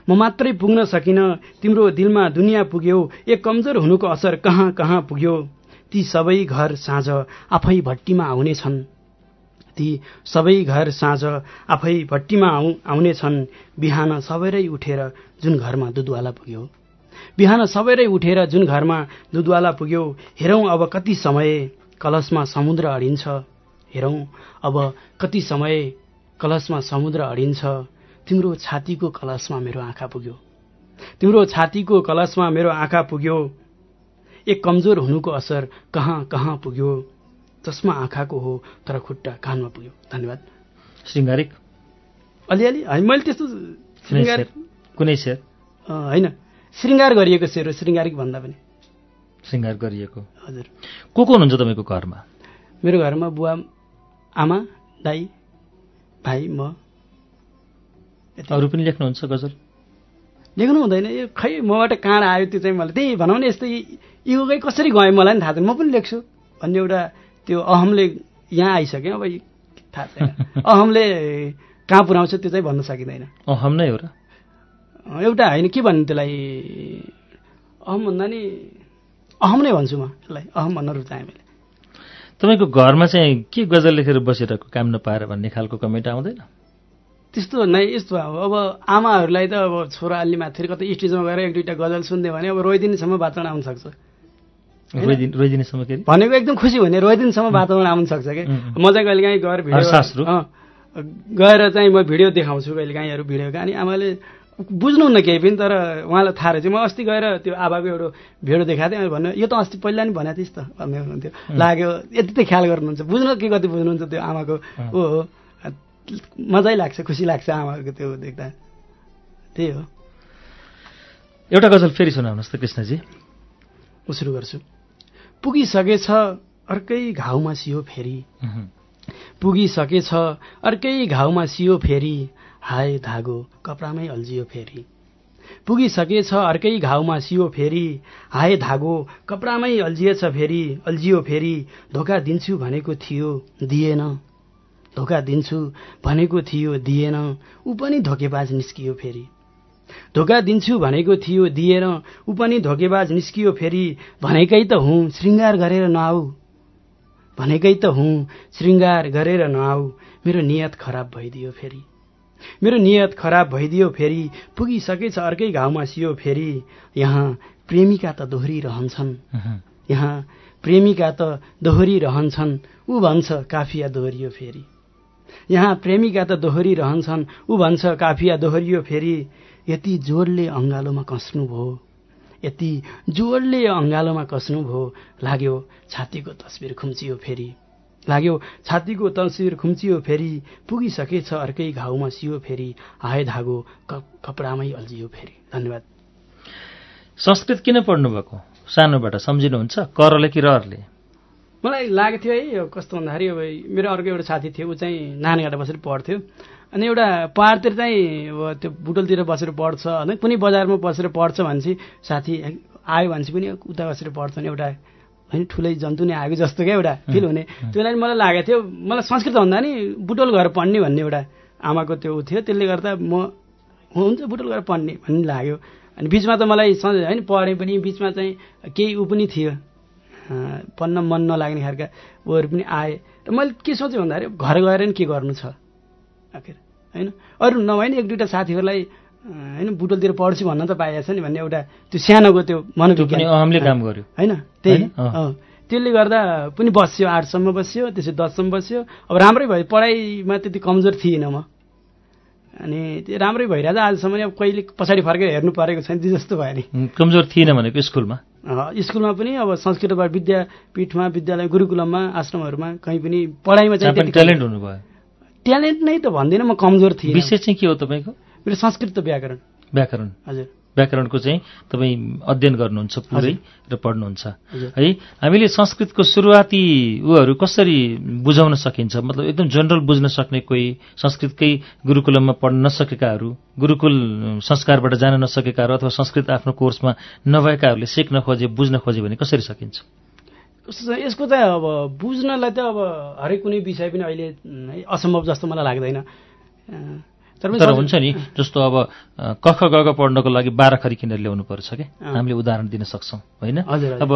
म मात्रै पुग्न सकिनँ तिम्रो दिलमा दुनियाँ पुग्यो। एक कमजोर हुनुको असर कहाँ कहाँ पुग्यो? ती सबै घर साँझ आफै भट्टीमा आउनेछन्। ती सबै घर साँझ आफै भट्टीमा आउ आउनेछन्। बिहान सबैरै उठेर जुन घरमा दुधवाला पुग्यो। बिहान सबैरै उठेर जुन घरमा दुधवाला पुग्यो हेरौँ अब कति समय कलशमा समुद्र अडिन्छ। हेरौँ अब कति समय कलशमा समुद्र अडिन्छ। तिम्रो छातीको कलशमा मेरो आँखा पुग्यो। तिम्रो छातीको कलशमा मेरो आँखा पुग्यो। एक कमजोर हुनुको असर कहाँ कहाँ पुग्यो? चस्मा आँखाको हो तर खुट्टा कानमा पुग्यो। धन्यवाद। श्रृङ्गारिक? अलिअलि होइन मैले त्यस्तो कुनै श्रृङ्गार शेर। कुनै अँ, होइन। श्रृङ्गार गरिएको सेरो श्रृङ्गारिक भन्दा पनि। श्रृङ्गार गरिएको। हजुर। को को हुनुहुन्छ तपाईँको घरमा? मेरो घरमा बुवा आमा दाई भाइ म। अरू पनि लेख्नुहुन्छ गजल? लेख्नु हुँदैन। यो खै मबाट कहाँ आयो त्यो चाहिँ मलाई त्यही भनौँ न यस्तो युगै कसरी गयो मलाई पनि थाहा छैन। म पनि लेख्छु भन्ने एउटा त्यो अहमले यहाँ आइसक्यो। अब थाहा छैन। अहमले कहाँ पुऱ्याउँछ त्यो चाहिँ भन्न सकिँदैन। अँ हम नै हो र। एउटा होइन के भन्नु त्यसलाई? अहम भन्दा नि अहम नै भन्छु म यसलाई अहम भन्न रुचाएँ मैले। तपाईँको घरमा चाहिँ के गजल लेखेर बसिरहेको काम नपाएर भन्ने खालको कमेन्ट आउँदैन? त्यस्तो नै यस्तो अब अब आमाहरूलाई त अब छोरा अलि माथि कतै स्टेजमा गएर एक दुईवटा गजल सुनिदियो भने अब रोइदिनसम्म वातावरण आउन सक्छ। रोइदिन रोइदिनेसम्म के? अरे भनेको एकदम खुसी हुने रोइदिनसम्म वातावरण आउन सक्छ कि? म चाहिँ कहिले काहीँ गएर भिडियो गएर चाहिँ म भिडियो देखाउँछु कहिले काहीँहरू भिडियोका अनि आमाले बुझ्नुहुन्न केही पनि तर उहाँलाई थाहा रहेछ। म अस्ति गएर त्यो आबाको एउटा भिडियो देखाएको थिएँ। भन्नु यो त अस्ति पहिला नि भनेको थिइस् त भन्ने हुनुहुन्थ्यो। लाग्यो यति त ख्याल गर्नुहुन्छ। बुझ्नु के कति बुझ्नुहुन्छ त्यो आमाको? ऊ हो मजै लाग्छ खुसी लाग्छ आमाको त्यो देख्दा। त्यही हो। एउटा गजल फेरि सुनाउनुहोस् त कृष्णजी। म सुरु गर्छु। पुगिसकेछ अर्कै घाउमा सियो फेरि। पुगिसकेछ अर्कै घाउमा सियो फेरि। हाय धागो कपडामै अल्झियो फेरि। पुगिसकेछ अर्कै घाउमा सियो फेरि। हाय धागो कपडामै अल्झिएछ फेरि। अल्झियो फेरि। धोका दिन्छु भनेको थियो दिएन। धोका दिन्छु भनेको थियो दिएन। ऊ पनि धोकेबाज निस्कियो फेरि। धोका दिन्छु भनेको थियो दिएन। ऊ पनि धोकेबाज निस्कियो फेरि। भनेकै त हुँ श्रृङ्गार गरेर नआऊ। भनेकै त हुँ श्रृङ्गार गरेर नआऊ। मेरो नियत खराब भइदियो फेरि। मेरो नियत खराब भइदियो फेरि। पुगिसकेछ अर्कै घाउमा सियो फेरि। यहाँ प्रेमिका त दोहोरिरहन्छन्। यहाँ प्रेमिका त दोहोरिरहन्छन्। ऊ भन्छ काफिया दोहोरियो फेरि। यहाँ प्रेमिका त दोहोरिरहन्छन् ऊ भन्छ काफिया दोहोरियो फेरि यति जोडले अङ्गालोमा कस्नुभयो यति जोडले अङ्गालोमा कस्नुभयो लाग्यो छातीको तस्बिर खुम्चियो फेरि। लाग्यो छातीको तस्बिर खुम्चियो फेरि। पुगिसकेछ अर्कै घाउमा सियो फेरि। हाय धागो कपडामै अल्झियो फेरि। धन्यवाद। संस्कृत किन पढ्नुभएको? सानोबाट सम्झिनुहुन्छ? करले कि रहरले? मलाई लागेको थियो है कस्तो भन्दाखेरि अब मेरो अर्को एउटा साथी थियो ऊ चाहिँ नानीघाटा बसेर पढ्थ्यो। अनि एउटा पहाडतिर चाहिँ अब त्यो बुटलतिर बसेर पढ्छ होइन? कुनै बजारमा बसेर पढ्छ भनेपछि साथी आयो भनेपछि पनि उता बसेर पढ्छ भने एउटा होइन ठुलै जन्तु नै आएको जस्तो क्या एउटा फिल हुने। त्यो लागि मलाई लागेको थियो मलाई संस्कृत भन्दा नि बुटोल गएर पढ्ने भन्ने एउटा आमाको त्यो थियो। त्यसले गर्दा म हुन्छ बुटोल गएर पढ्ने भन्ने लाग्यो। अनि बिचमा त मलाई होइन पढेँ पनि बिचमा चाहिँ केही ऊ पनि थियो। पढ्न मन नलाग्ने खालका उहरू पनि आए। र मैले के सोचेँ भन्दाखेरि घर गएर नि के गर्नु छ? आखिर होइन? अरू नभए नि एक दुईवटा साथीहरूलाई होइन बुटोलतिर पढ्छु भन्न त पाइएको छ नि भन्ने एउटा त्यो सानोको त्यो मनोविज्ञानले काम गर्यो। होइन? त्यही। त्यसले गर्दा पनि बस्यो आठसम्म बस्यो त्यसै दससम्म बस्यो। अब राम्रै भयो पढाइमा त्यति कमजोर थिइनँ म। अनि त्यो राम्रै भइरहेछ आजसम्म अब कहिले पछाडि फर्केर हेर्नु परेको छैन जस्तो भयो नि। कमजोर थिएन भनेको स्कुलमा? स्कुलमा पनि अब संस्कृतबाट विद्यापीठमा विद्यालय गुरुकुलममा आश्रमहरूमा कहीँ पनि पढाइमा चाहिँ ट्यालेन्ट हुनुभयो। ट्यालेन्ट नै त भन्दिनँ म कमजोर थिएँ विषय चाहिँ के हो तपाईँको? मेरो संस्कृत व्याकरण। व्याकरण। हजुर। व्याकरणको चाहिँ तपाईँ अध्ययन गर्नुहुन्छ पुरै र पढ्नुहुन्छ। है हामीले संस्कृतको सुरुवाती उहरू कसरी बुझाउन सकिन्छ? मतलब एकदम जनरल बुझ्न सक्ने कोही संस्कृतकै गुरुकुलममा पढ्न नसकेकाहरू गुरुकुल संस्कारबाट जान नसकेकाहरू अथवा संस्कृत आफ्नो कोर्समा नभएकाहरूले सिक्न खोजे बुझ्न खोजे भने कसरी सकिन्छ? कस्तो छ? यसको चाहिँ अब बुझ्नलाई त अब हरेक कुनै विषय पनि अहिले असम्भव जस्तो मलाई लाग्दैन। तर हुन्छ नि जस्तो अब कख गग पढ्नको लागि बाह्र खरी किनेर ल्याउनु पर्छ क्या हामीले उदाहरण दिन सक्छौँ होइन? अब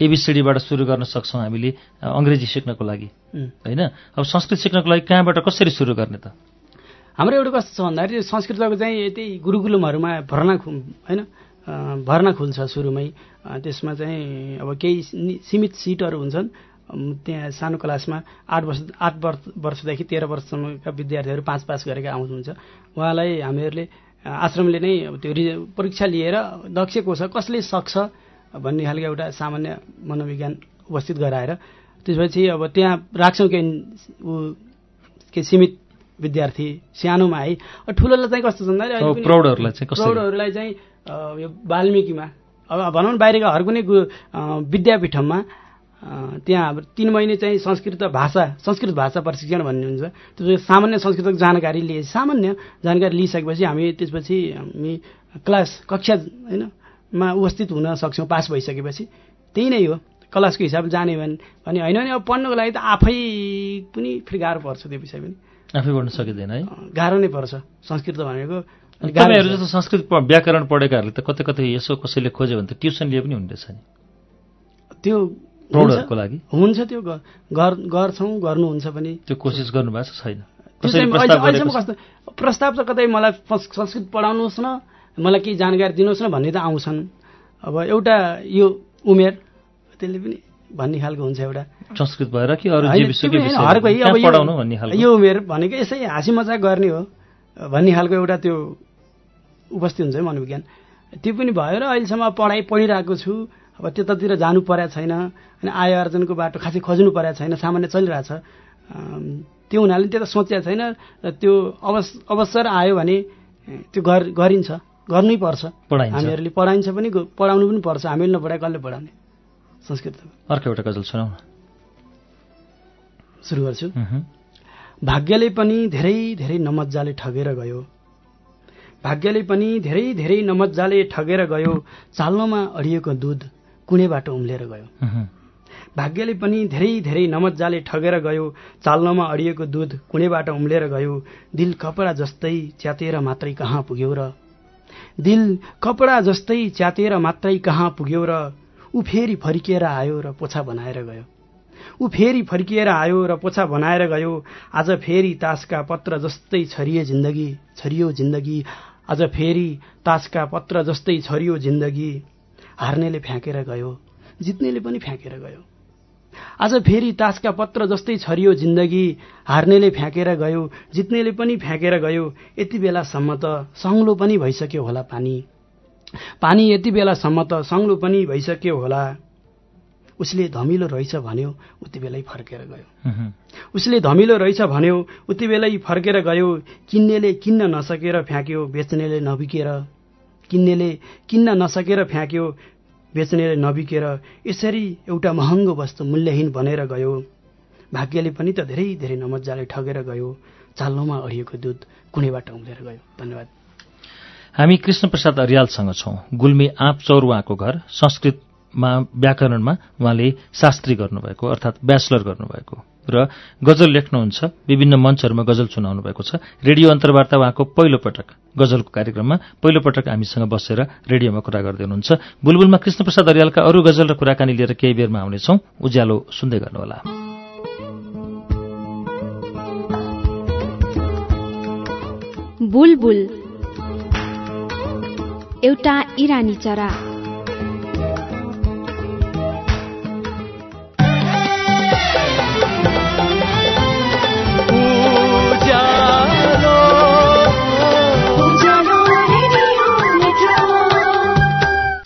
एबिसिडीबाट सुरु गर्न सक्छौँ हामीले अङ्ग्रेजी सिक्नको लागि होइन? अब संस्कृत सिक्नको लागि कहाँबाट कसरी सुरु गर्ने त? हाम्रो एउटा कस्तो छ भन्दाखेरि संस्कृतको चाहिँ यति गुरुकुलमहरूमा भर्ना होइन? भर्ना खुल्छ सुरुमै। त्यसमा चाहिँ अब केही सीमित सिटहरू हुन्छन्। त्यहाँ सानो क्लासमा आठ वर्ष आठ वर्ष वर्षदेखि तेह्र वर्षसम्मका विद्यार्थीहरू पाँच पास गरेर आउनुहुन्छ। उहाँलाई हामीहरूले आश्रमले नै त्यो परीक्षा लिएर दक्ष को छ कसले सक्छ भन्ने खालको एउटा सामान्य मनोविज्ञान उपस्थित गराएर त्यसपछि अब त्यहाँ राख्छौँ केही ऊ के सीमित विद्यार्थी सानोमा है। ठुलोलाई चाहिँ कस्तो छ भन्दाखेरि प्रौढहरूलाई चाहिँ यो वाल्मिकीमा अब भनौँ बाहिरका हर कुनै विद्यापीठमा त्यहाँ अब तिन महिने चाहिँ संस्कृत भाषा संस्कृत भाषा प्रशिक्षण भन्ने हुन्छ। त्यो सामान्य संस्कृतको जानकारी लिए। सामान्य जानकारी लिइसकेपछि हामी त्यसपछि हामी क्लास कक्षा होइन मा उपस्थित हुन सक्छौँ पास भइसकेपछि। त्यही नै हो। क्लासको हिसाबले जाने भने होइन भने अब पढ्नको लागि त आफै पनि फेरि गाह्रो पर्छ त्यो विषय पनि। आफै पढ्न सकिँदैन है। गाह्रो नै पर्छ संस्कृत भनेको। तपाईँहरू जस्तो संस्कृत व्याकरण पढेकाहरूले त कतै कतै यसो कसैले खोज्यो भने त ट्युसन लिए पनि हुँदैछ नि। त्यो प्रौढहरूको लागि? हुन्छ त्यो गर्छौँ गर्नुहुन्छ पनि। त्यो कोसिस गर्नुभएको छैन। प्रस्ताव त कतै मलाई संस्कृत पढाउनुहोस् न मलाई केही जानकारी दिनुहोस् न भन्ने त आउँछन्। अब एउटा यो उमेर त्यसले पनि भन्ने खालको हुन्छ एउटा। संस्कृत भएर कि अरू यो उमेर भनेको यसै हाँसी मजाक गर्ने हो भन्ने खालको एउटा त्यो उपस्थित हुन्छ है मनोविज्ञान। त्यो पनि भयो र अहिलेसम्म पढाइ पढिरहेको छु। अब त्यतातिर जानु परेको छैन अनि आय आर्जनको बाटो खासै खोज्नु परेको छैन सामान्य चलिरहेछ। त्यो हुनाले त्यता सोचेको छैन र त्यो अवस अवसर आयो भने त्यो गरिन्छ। गर्नै पर्छ। हामीहरूले पढाइन्छ पनि पढाउनु पनि पर्छ। हामीले नपढाए कसले पढाउने? संस्कृत अर्को एउटा गजल सुनाउ सुरु गर्छु। भाग्यले पनि धेरै धेरै नमजाले ठगेर गयो। भाग्यले पनि धेरै धेरै नमजाले ठगेर गयो। चाल्नोमा अडिएको दुध। कुणेबाट उम्लेर गयो। भाग्यले पनि धेरै धेरै नमजाले ठगेर गयो चाल्नमा अडिएको दुध कुणेबाट उम्लेर गयो दिल कपडा जस्तै च्यातेर मात्रै कहाँ पुग्यो र? दिल कपडा जस्तै च्यातेर मात्रै कहाँ पुग्यो र? ऊ फेरि फर्किएर आयो र पोछा बनाएर गयो। ऊ फेरि फर्किएर आयो र पोछा बनाएर गयो आज फेरि तासका पत्र जस्तै छरिए जिन्दगी छरियो जिन्दगी। आज फेरि तासका पत्र जस्तै छरियो जिन्दगी। हार्नेले फ्याँकेर गयो जित्नेले पनि फ्याँकेर गयो। आज फेरि तासका पत्र जस्तै छरियो जिन्दगी हार्नेले फ्याँकेर गयो जित्नेले पनि फ्याँकेर गयो यति बेलासम्म त सङ्लो पनि भइसक्यो होला पानी। पानी यति बेलासम्म त सङ्लो पनि भइसक्यो होला। उसले धमिलो रहेछ भन्यो उति बेलै फर्केर गयो। उसले धमिलो रहेछ भन्यो उति बेलै फर्केर गयो किन्नेले किन्न नसकेर फ्याँक्यो बेच्नेले नबिकेर। किन्नेले किन्न नसकेर फ्याँक्यो बेच्नेले नबिकेर यसरी एउटा महँगो वस्तु मूल्यहीन बनेर गयो। भाग्यले पनि त धेरै धेरै नमजाले ठगेर गयो। चाल्नोमा अडिएको दुध कुनैबाट उम्लेर गयो। धन्यवाद। हामी कृष्ण प्रसाद अरियालसँग छौं। गुल्मी आँप चौर उहाँको घर। संस्कृतमा व्याकरणमा उहाँले शास्त्री गर्नुभएको अर्थात् ब्याचलर गर्नुभएको। र गजल लेख्नुहुन्छ। विभिन्न मञ्चहरूमा गजल सुनाउनु भएको छ। रेडियो अन्तर्वार्ता उहाँको पहिलो पटक। गजलको कार्यक्रममा पहिलो पटक हामीसँग बसेर रेडियोमा कुरा गर्दै हुनुहुन्छ। बुलबुलमा कृष्णप्रसाद अरियालका अरू गजल र कुराकानी लिएर केही बेरमा आउनेछौ। उज्यालो सुन्दै गर्नुहोला। एउटा इरानी चरा।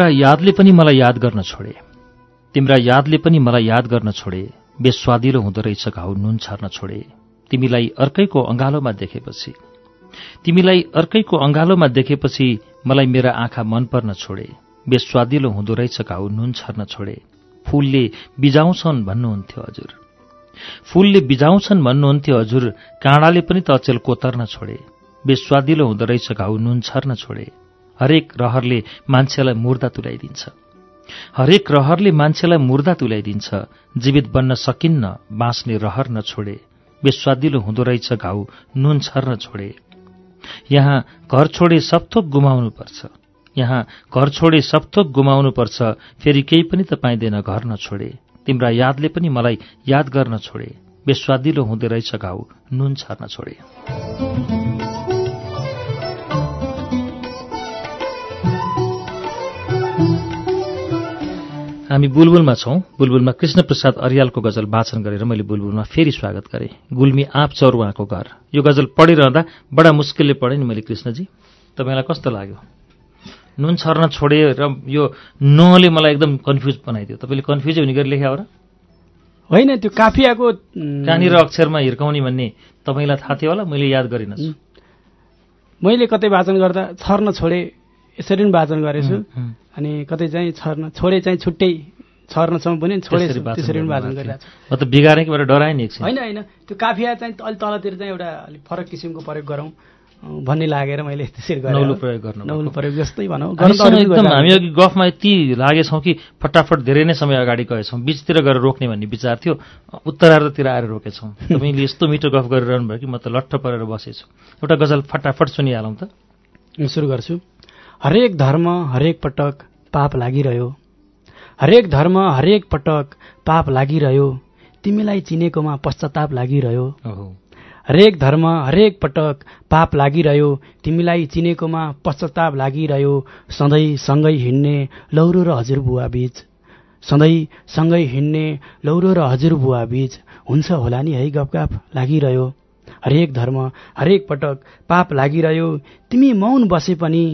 तिम्रा यादले पनि मलाई याद गर्न छोडे। तिम्रा यादले पनि मलाई याद गर्न छोडे। बेस्वादिलो हुँदो रहेछ घाउ नुन छर्न छोडे। तिमीलाई अर्कैको अँगालोमा देखेपछि तिमीलाई अर्कैको अँगालोमा देखेपछि मलाई मेरा आँखा मन पर्न छोडे। बेस्वादिलो हुँदो रहेछ घाउ नुन छर्न छोडे। फूलले बिजाउँछन् भन्नुहुन्थ्यो हजुर। फूलले बिजाउँछन् भन्नुहुन्थ्यो हजुर। काँडाले पनि त अचेल कोतर्न छोडे। बेस्वादिलो हुँदो रहेछ घाउ नुन छर्न छोडे। हरेक रहरले मान्छेलाई मुर्दा तुल्याइदिन्छ। हरेक रहरले मान्छेलाई मुर्दा तुल्याइदिन्छ। जीवित बन्न सकिन्न बाँच्ने रहर नछोडे। बेस्वादिलो हुँदो रहेछ घाउ नुन छर्न छोडे यहाँ घर छोडे सबथोक गुमाउनुपर्छ। यहाँ घर छोडे सबथोक गुमाउनुपर्छ। फेरि केही पनि त पाइँदैन घर नछोडे। तिम्रा यादले पनि मलाई याद गर्न छोडे। बेस्वादिलो हुँदो रहेछ घाउ नुन छर्न छोडे हामी बुलबुलमा छौं। बुलबुलमा कृष्ण प्रसाद अरियालको गजल वाचन गरेर मैले बुलबुलमा फेरि स्वागत गरेँ। गुल्मी आँप चौर उहाँको घर। यो गजल पढिरहँदा बडा मुस्किलले पढेँ नि मैले कृष्णजी। तपाईँलाई कस्तो लाग्यो? नुन छर्न छोडे र यो नले मलाई एकदम कन्फ्युज बनाइदियो। तपाईँले कन्फ्युज हुने गरी लेख्या हो र? होइन त्यो काफियाको कहाँनिर अक्षरमा हिर्काउने भन्ने तपाईँलाई थाहा थियो होला मैले याद गरिनँ। मैले कतै वाचन गर्दा छर्न छोडे। यसरी पनि वाचन गरेछु। अनि कतै चाहिँ छर्न छोडे चाहिँ छुट्टै छर्नसम्म पनि छोडे त्यसरी पनि वाचन गरिरहेको छु। बिगारेँ कि डराएँ नि होइन होइन। त्यो काफिया चाहिँ अलिक तलतिर चाहिँ एउटा अलिक फरक किसिमको प्रयोग गरौँ भन्ने लागेर मैले त्यसरी गरेँ। नौलो प्रयोग गर्नु नौलो प्रयोग जस्तै भनौँ। एकदम हामी अघि गफमा यति लागेछौँ कि फटाफट धेरै नै समय अगाडि गएछौँ। बिचतिर गएर रोक्ने भन्ने विचार थियो। उत्तरार्धतिर आएर रोकेछौँ। तपाईँले यस्तो मिठो गफ गरिरहनु भयो कि म त लट्ठ परेर बसेछु। एउटा गजल फटाफट सुनिहालौँ त। सुरु गर्छु। हरेक धर्म हरेक पटक पाप लागिरह्यो। हरेक धर्म हरेक पटक पाप लागिरह्यो। तिमीलाई चिनेकोमा पश्चाताप लागिरह्यो। हरेक धर्म हरेक पटक पाप लागिरह्यो। तिमीलाई चिनेकोमा पश्चाताप लागिरह्यो। सधैँ सँगै हिँड्ने लौरो र हजुरबुवा बीच। सधैँ सँगै हिँड्ने लौरो र हजुरबुवा बीच। हुन्छ होला नि है गफगाफ? लागिरह्यो। हरेक धर्म हरेक पटक पाप लागिरह्यो। तिमी मौन बसे पनि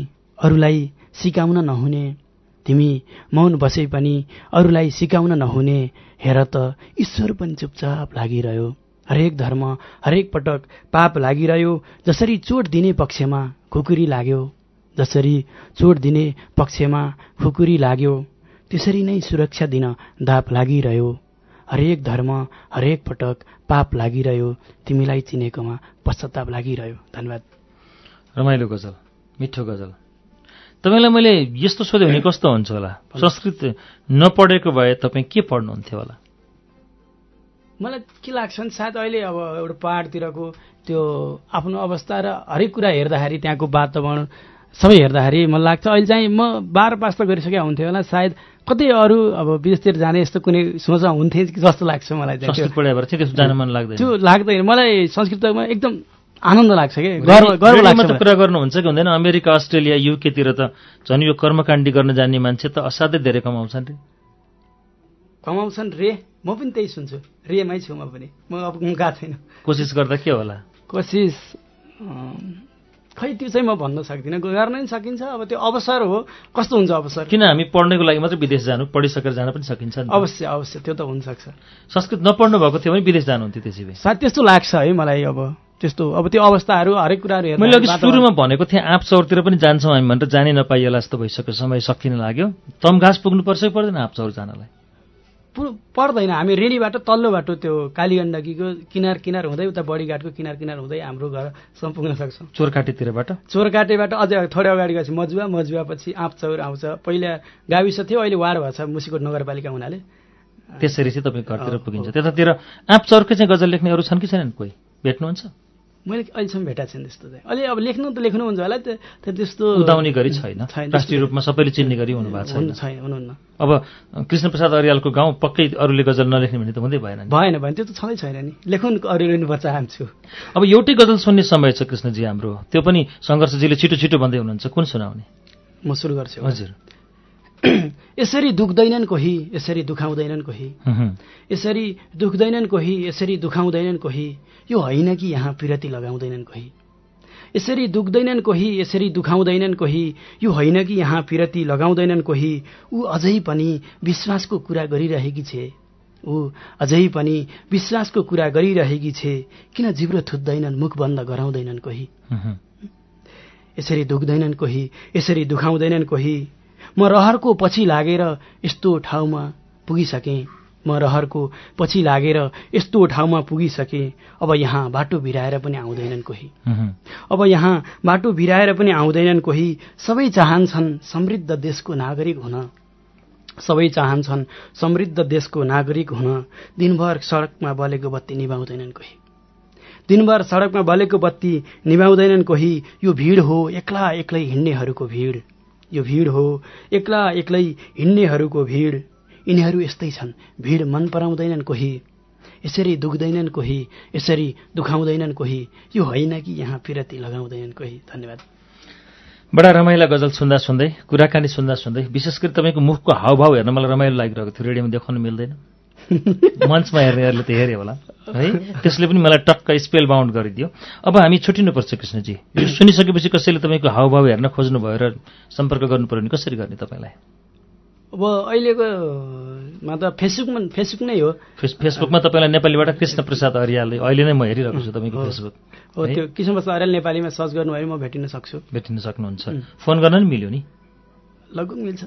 अरूलाई सिकाउन नहुने। तिमी मौन बसे पनि अरूलाई सिकाउन नहुने। हेर त ईश्वर पनि चुपचाप लागिरह्यो। हरेक धर्म हरेक पटक पाप लागिरह्यो। जसरी चोट दिने पक्षमा खुकुरी लाग्यो। जसरी चोट दिने पक्षमा खुकुरी लाग्यो। त्यसरी नै सुरक्षा दिन दाप लागिरह्यो। हरेक धर्म हरेक पटक पाप लागिरह्यो। तिमीलाई चिनेकोमा पश्चाताप लागिरह्यो। धन्यवाद। रमाइलो गजल मिठो गजल। तपाईँलाई मैले यस्तो सोधेँ भने कस्तो हुन्छ होला? संस्कृत नपढेको भए तपाईँ के पढ्नुहुन्थ्यो होला? मलाई के लाग्छ भने सायद अहिले अब एउटा पाहाडतिरको त्यो आफ्नो अवस्था र हरेक कुरा हेर्दाखेरि त्यहाँको वातावरण सबै हेर्दाखेरि मलाई लाग्छ अहिले चाहिँ म बाह्र पास त गरिसकेका हुन्थ्यो होला। सायद कतै अरू अब विदेशतिर जाने यस्तो कुनै सोच हुन्थे जस्तो लाग्छ मलाई चाहिँ त्यो लाग्दैन। मलाई संस्कृतमा एकदम आनन्द लाग्छ कि? गर्व गर्व रेडियोमा लाग्छ त कुरा गर्नुहुन्छ कि हुँदैन? अमेरिका अस्ट्रेलिया युकेतिर त झन् यो कर्मकाण्डी गर्न जान्ने मान्छे त असाध्यै धेरै कमाउँछन् रे। कमाउँछन् रे? म पनि त्यही सुन्छु। रेमै छु म पनि। म अब गएको छैन कोसिस गर्दा के होला? कोसिस खै त्यो चाहिँ म भन्न सक्दिनँ। गर्न नि सकिन्छ। अब त्यो अवसर हो। कस्तो हुन्छ अवसर? किन हामी पढ्नको लागि मात्रै विदेश जानु पढिसकेर जान पनि सकिन्छ नि। अवश्य अवश्य। त्यो त हुनसक्छ। संस्कृत नपढ्नु भएको थियो भने विदेश जानुहुन्थ्यो त्यसै भए। सायद त्यस्तो लाग्छ है मलाई अब। त्यस्तो अब त्यो अवस्थाहरू हरेक कुराहरू हेर्दा मैले अघि सुरुमा भनेको थिएँ आँप चौरतिर पनि जान्छौँ हामी भनेर जानै नपाइएला जस्तो भइसक्यो समय सकिन लाग्यो। तमघास पुग्नुपर्छ कि पर्दैन आँप चौर जानलाई? पुर- पर्दैन हामी रेलीबाट तल्लो बाटो त्यो कालीगण्डकीको किनार किनार हुँदै उता बडीघाटको किनार किनार हुँदै हाम्रो घरसम्म पुग्न सक्छौँ। चोरकाटीतिरबाट? चोरकाटेबाट अझै थोरै अगाडि गएपछि मजुवा मजुवापछि आँपचौर आउँछ। पहिला गाविस थियो अहिले वार भएको छ मुसिकोट नगरपालिका हुनाले। त्यसरी चाहिँ तपाईँ घरतिर पुगिन्छ। त्यतातिर आँप चौरकै चाहिँ गजल लेख्ने अरू छन् कि छैनन् कोही? भेट्नुहुन्छ? मैले अहिलेसम्म भेटाएको छैन त्यस्तो चाहिँ। अहिले अब लेख्नु त लेख्नुहुन्छ होला त्यो त्यो त्यस्तो उदाउने गरी छैन। राष्ट्रिय रूपमा सबैले चिन्ने गरी हुनु भएको छैन छैन हुनुहुन्न। अब कृष्णप्रसाद अरियालको गाउँ पक्कै अरूले गजल नलेख्ने भने त हुँदै भएन भएन भने त्यो त छँदै छैन नि। लेखुन अरू लेख्नु चाहन्छु अब एउटै गजल सुन्ने समय छ कृष्णजी हाम्रो। त्यो पनि सङ्घर्षजीले छिटो छिटो भन्दै हुनुहुन्छ। कुन सुनाउने? म सुरु गर्छु। हजुर। यसरी दुख्दैनन् कोही यसरी दुखाउँदैनन् कोही। यसरी दुख्दैनन् कोही यसरी दुखाउँदैनन् कोही। यो होइन कि यहाँ पिरती लगाउँदैनन् कोही। यसरी दुख्दैनन् कोही यसरी दुखाउँदैनन् कोही। यो होइन कि यहाँ पिरती लगाउँदैनन् कोही। ऊ अझै पनि विश्वासको कुरा गरिरहेकी छे। ऊ अझै पनि विश्वासको कुरा गरिरहेकी छे। किन जिब्रो थुत्दैनन् मुख बन्द गराउँदैनन् कोही। यसरी दुख्दैनन् कोही यसरी दुखाउँदैनन् कोही। म रहरको पछि लागेर यस्तो ठाउँमा पुगिसकेँ। म रहरको पछि लागेर यस्तो ठाउँमा पुगिसकेँ। अब यहाँ बाटो भिराएर पनि आउँदैनन् कोही। अब यहाँ बाटो भिराएर पनि आउँदैनन् कोही। सबै चाहन्छन् समृद्ध देशको नागरिक हुन। सबै चाहन्छन् समृद्ध देशको नागरिक हुन। दिनभर सडकमा बलेको बत्ती निभाउँदैनन् कोही। दिनभर सडकमा बलेको बत्ती निभाउँदैनन् कोही। यो भिड हो एक्ला एक्लै हिँड्नेहरूको भिड। यो भिड हो। एक्ला एक्लै हिँड्नेहरूको भिड। यिनीहरू यस्तै छन्। भिड मन पराउँदैनन् कोही। यसरी दुख्दैनन् कोही। यसरी दुखाउँदैनन् कोही। यो होइन कि यहाँ पिरती लगाउँदैनन् कोही। धन्यवाद। बडा रमाइला गजल सुन्दा सुन्दै कुराकानी सुन्दा सुन्दै विशेष गरी तपाईँको मुखको हावभाव हेर्न मलाई रमाइलो लागिरहेको थियो। रेडियोमा देखाउनु मिल्दैन। मञ्चमा हेर्नेहरूले त हेऱ्यो होला। है? त्यसले पनि मलाई टक्क स्पेल बााउन्ड गरिदियो। अब हामी छुट्टिनुपर्छ कृष्णजी। यो सुनिसकेपछि कसैले तपाईँको हावभाव हेर्न खोज्नु भयो र सम्पर्क गर्नु पर्यो भने कसरी गर्ने तपाईँलाई? अब अहिलेको मा त फेसबुकमा फेसबुक नै हो। फेस फेसबुकमा तपाईँलाई नेपालीबाट कृष्ण प्रसाद अरियाल अहिले नै म हेरिरहेको छु तपाईँको फेसबुक। हो त्यो किसिमबस्ता अर्याल नेपालीमा सर्च गर्नुभयो भने म भेटिन सक्छु। भेटिन सक्नुहुन्छ। फोन गर्न नि मिल्यो नि? लगभग मिल्छ।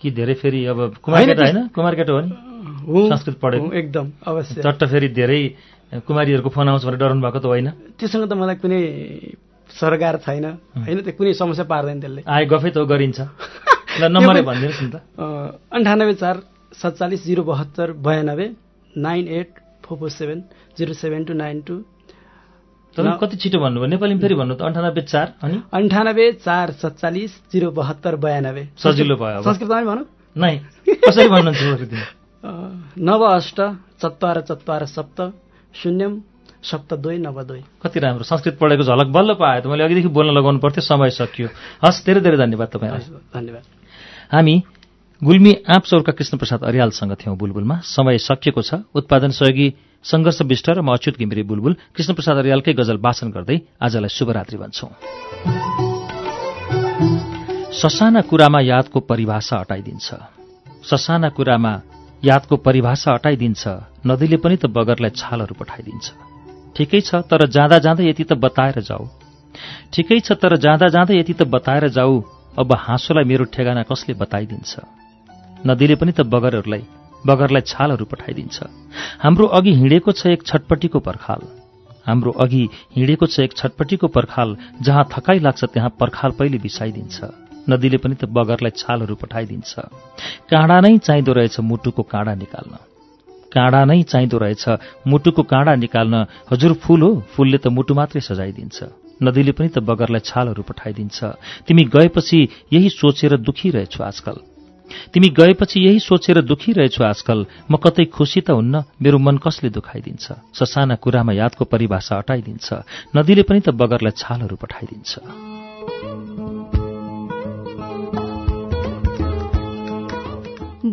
कि धेरै फेरि अब कुमारकेटा होइन? कुमारकेटा हो नि? संस्कृत पढेको। एकदम अवश्य। चट्ट फेरि धेरै कुमारीहरूको फोन आउँछ भनेर डराउनु भएको त होइन। त्योसँग त मलाई कुनै सरकार छैन। होइन त्यो कुनै समस्या पार्दैन त्यसले। आए गफै त गरिन्छ। ल नम्बरै भनिदिनुहोस् नि त। अन्ठानब्बे चार सत्तालिस जिरो बहत्तर बयानब्बे nine eight four four seven zero seven two nine two. तपाईँ कति छिटो भन्नुभयो? नेपालीमा फेरि भन्नु त। अन्ठानब्बे चार अनि? अन्ठानब्बे चार सत्तालिस जिरो बहत्तर बयानब्बे। सजिलो भयो संस्कृतमै भनौँ। नै। कसरी भन्नुहुन्छ नव अष्ट चत्वार चत्वार सप्त शून्यम सप्त दुई नव दुई कति राम्रो संस्कृत पढेको झलक बल्ल पायो त मैले अघिदेखि बोल्न लगाउनु पर्थ्यो समय सकियो हस् धेरै धेरै धन्यवाद तपाईँलाई धन्यवाद हामी गुल्मी आँप चौरका कृष्णप्रसाद अरियालसँग थियौँ बुलबुलमा समय सकिएको छ उत्पादन सहयोगी सङ्घर्ष विष्ट र म अच्युत घिमिरे बुलबुल कृष्णप्रसाद अरियालकै गजल वाचन गर्दै आजलाई शुभरात्रि भन्छौं ससाना कुरामा यादको परिभाषा अटाइदिन्छ ससाना कुरामा यादको परिभाषा अटाइदिन्छ। नदीले पनि त बगरलाई छालहरू पठाइदिन्छ। ठिकै छ तर जाँदा जाँदै यति त बताएर जाऊ। ठिकै छ तर जाँदा जाँदै यति त बताएर जाऊ। अब हाँसोलाई मेरो ठेगाना कसले बताइदिन्छ? नदीले पनि त बगरहरूलाई बगरलाई छालहरू पठाइदिन्छ। हाम्रो अघि हिँडेको छ एक छटपट्टिको पर्खाल। हाम्रो अघि हिँडेको छ एक छटपट्टिको पर्खाल जहाँ थकाइ लाग्छ त्यहाँ पर्खाल पहिले बिसाइदिन्छ। नदीले पनि त बगरलाई छालहरू पठाइदिन्छ। काँडा नै चाहिँदो रहेछ मुटुको काँडा निकाल्न। काँडा नै चाहिँदो रहेछ मुटुको काँडा निकाल्न। हजुर फूल हो। फूलले त मुटु मात्रै सजाइदिन्छ। नदीले पनि त बगरलाई छालहरू पठाइदिन्छ। तिमी गएपछि यही सोचेर दुखी रहेछु आजकल। तिमी गएपछि यही सोचेर दुखी रहेछु आजकल। म कतै खुसी त हुन्न। मेरो मन कसले दुखाइदिन्छ? ससाना कुरामा यादको परिभाषा हटाइदिन्छ नदीले पनि त बगरलाई छालहरू पठाइदिन्छ।